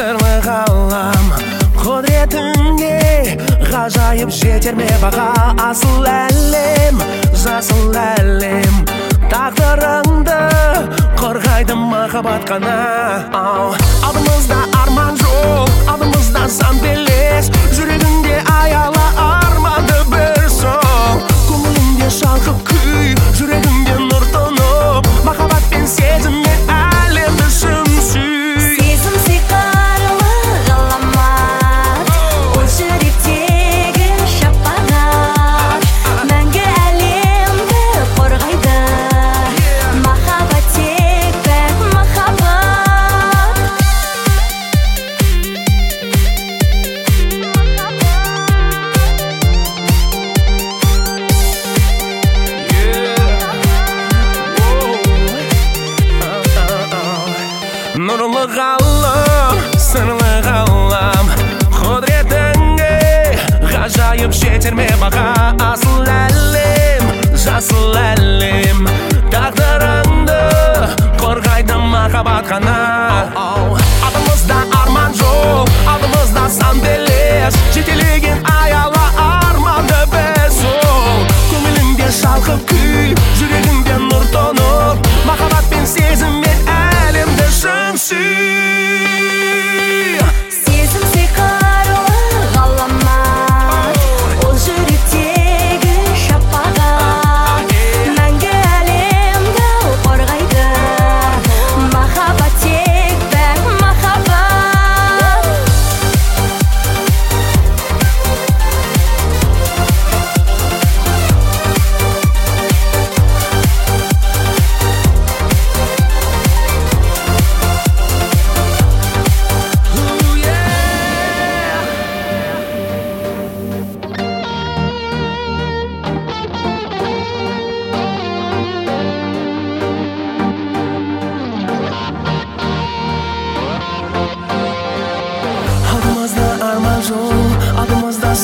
сырлы ғалам. Құдіретіңе ғажайып жетер ме баға? Асыл әлем жасыл әлем. Тағдырыңды қорғайды махаббат қана. Нұрлы ғалам сырлы ғалам құдіретіңе ғажайып жетер ме баға асыл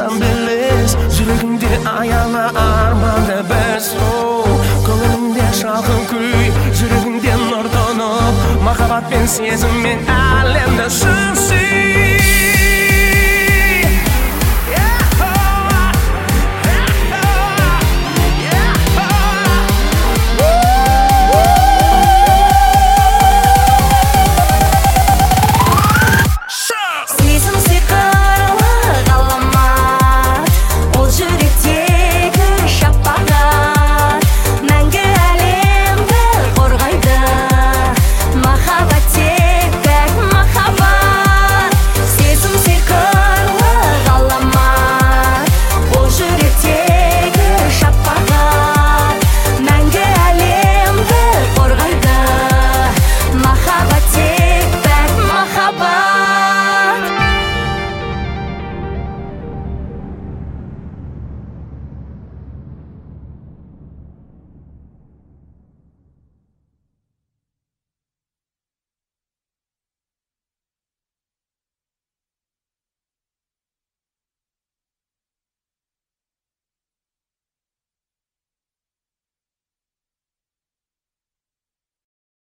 белес жүрегіңде аяла арманды біз сол көңіліңде шалқын күй. Жүрегіңде нұр тұнып махаббат пен сезіммен әлемді шын